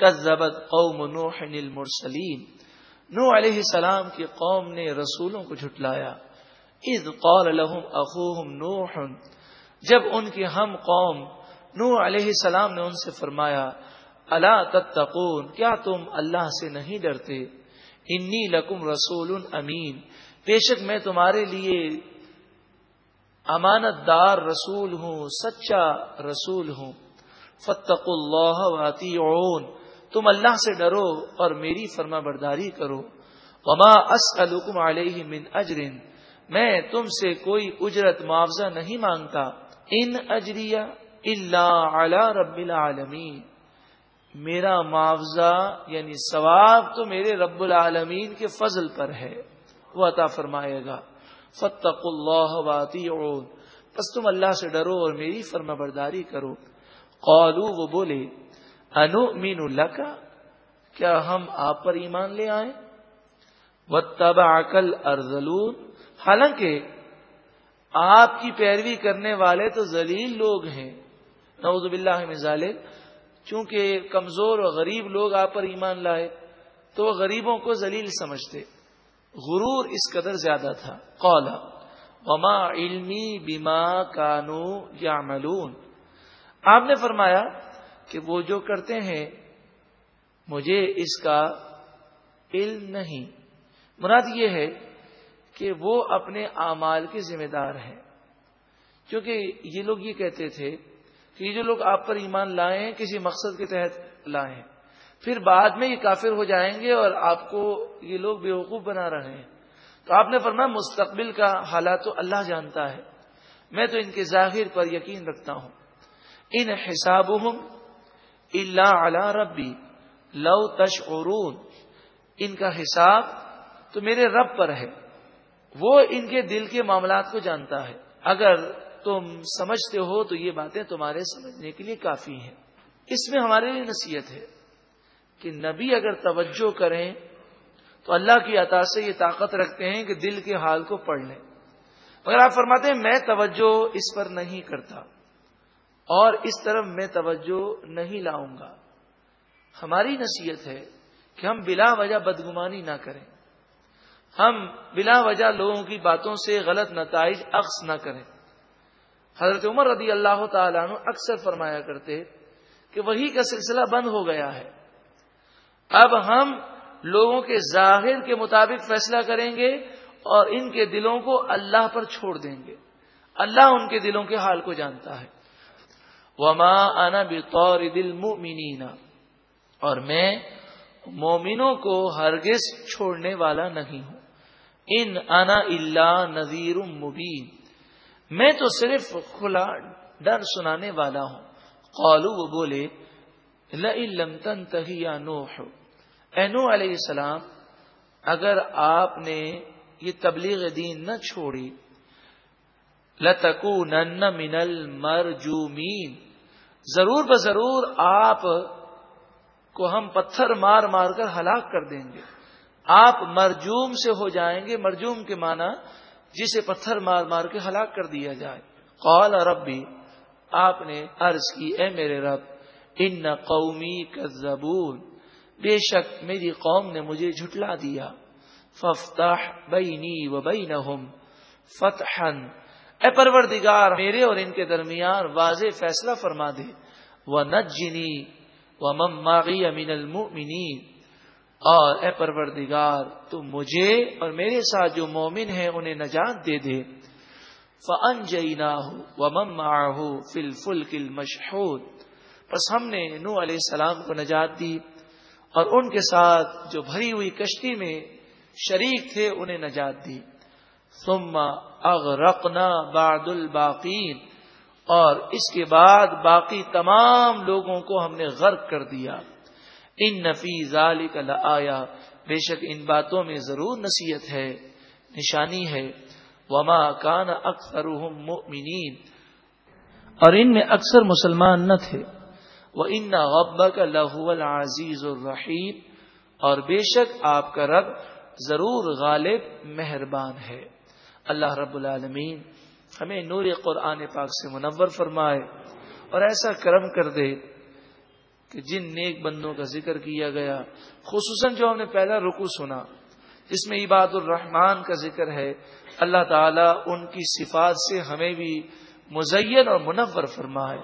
کذبت قوم نوح المرسلین نو علیہ السلام کی قوم نے رسولوں کو جھٹلایا. اذ قال لهم اخوهم نوح، جب ان کی ہم قوم نو علیہ السلام نے ان سے فرمایا اللہ تتقون، کیا تم اللہ سے نہیں ڈرتے؟ انی لکم رسول امین، بے شک میں تمہارے لیے امانت دار رسول ہوں، سچا رسول ہوں۔ فتق اللہ واتی تم اللہ سے ڈرو اور میری فرما برداری کرو۔ وما اسألکم علیہ من اجر میں تم سے کوئی اجرت معاوضہ نہیں مانگتا۔ ان اجریہ اللہ علی رب العالمین میرا معاوضہ یعنی ثواب تو میرے رب العالمین کے فضل پر ہے۔ وہ عطا فرمائے گا۔ فتق اللہ واتی بس تم اللہ سے ڈرو اور میری فرما برداری کرو۔ قالو وہ بولے انو مین اللہ کا کیا ہم آپ پر ایمان لے آئے و تب عقل ارزلون حالانکہ آپ کی پیروی کرنے والے تو ذلیل لوگ ہیں۔ نعوذ باللہ من چونکہ کمزور اور غریب لوگ آپ پر ایمان لائے، تو وہ غریبوں کو ذلیل سمجھتے۔ غرور اس قدر زیادہ تھا۔ قولا وما علمی بیما کانو یا آپ نے فرمایا کہ وہ جو کرتے ہیں، مجھے اس کا علم نہیں۔ مراد یہ ہے کہ وہ اپنے اعمال کے ذمہ دار ہیں۔ کیونکہ یہ لوگ یہ کہتے تھے کہ یہ جو لوگ آپ پر ایمان لائے ہیں کسی مقصد کے تحت لائے ہیں پھر بعد میں یہ کافر ہو جائیں گے اور آپ کو یہ لوگ بیوقوف بنا رہے ہیں۔ تو آپ نے فرمایا، مستقبل کا حالات تو اللہ جانتا ہے۔ میں تو ان کے ظاہر پر یقین رکھتا ہوں۔ ان حساب اللہ علی ربی، لو تش ان کا حساب تو میرے رب پر ہے، وہ ان کے دل کے معاملات کو جانتا ہے۔ اگر تم سمجھتے ہو تو یہ باتیں تمہارے سمجھنے کے لیے کافی ہیں۔ اس میں ہمارے لیے نصیحت ہے کہ نبی اگر توجہ کریں تو اللہ کی عطا سے یہ طاقت رکھتے ہیں کہ دل کے حال کو پڑھ لیں۔ مگر آپ فرماتے ہیں، میں توجہ اس پر نہیں کرتا۔ اور اس طرف میں توجہ نہیں لاؤں گا۔ ہماری نصیحت ہے کہ ہم بلا وجہ بدگمانی نہ کریں۔ ہم بلا وجہ لوگوں کی باتوں سے غلط نتائج عکس نہ کریں۔ حضرت عمر رضی اللہ تعالیٰ عنہ اکثر فرمایا کرتے کہ وہی کا سلسلہ بند ہو گیا ہے۔ اب ہم لوگوں کے ظاہر کے مطابق فیصلہ کریں گے اور ان کے دلوں کو اللہ پر چھوڑ دیں گے۔ اللہ ان کے دلوں کے حال کو جانتا ہے۔ وما انا بطور دل اور میں مومنوں کو ہرگز چھوڑنے والا نہیں ہوں۔ ان انا اللہ نذیر مبین میں تو صرف کھلا ڈر سنانے والا ہوں۔ قالو وہ بولے لم تن تہیا نو علیہ السلام، اگر آپ نے یہ تبلیغ دین نہ چھوڑی لتکو نن منل مر ضرور بضرور آپ کو ہم پتھر مار مار کر ہلاک کر دیں گے۔ آپ مرجوم سے ہو جائیں گے، مرجوم کے معنی جسے پتھر مار مار کے ہلاک کر دیا جائے۔ قال ربی، آپ نے عرض کی، اے میرے رب، ان قومی کا بے شک میری قوم نے مجھے جھٹلا دیا۔ ففتح بینی و بینہم فتحا اے پروردگار، میرے اور ان کے درمیان واضح فیصلہ فرما دے۔ وہ نجنی و مماغی امین المؤمنین اور اے پروردگار، تو مجھے اور میرے ساتھ جو مومن ہیں، انہیں نجات دے دے۔ فن جینا ہو مم ہو فل فل کل مشہور بس ہم نے نو علیہ السلام کو نجات دی۔ اور ان کے ساتھ جو بھری ہوئی کشتی میں شریک تھے، انہیں نجات دی۔ ثم اغرقنا بعد الباقین، اور اس کے بعد باقی تمام لوگوں کو ہم نے غرق کر دیا۔ ان نفیز آیا بے شک ان باتوں میں ضرور نصیحت ہے، نشانی ہے۔ وما کان اکثر مؤمنین۔ اور ان میں اکثر مسلمان نہ تھے۔ وہ ان غبا کا لہو العزیز الرحیم اور بے شک آپ کا رب ضرور غالب مہربان ہے۔ اللہ رب العالمین ہمیں نور قرآن پاک سے منور فرمائے اور ایسا کرم کر دے کہ جن نیک بندوں کا ذکر کیا گیا، خصوصاً جو ہم نے پہلا رکو سنا، جس میں عباد الرحمان کا ذکر ہے، اللہ تعالیٰ ان کی صفات سے ہمیں بھی مزین اور منور فرمائے۔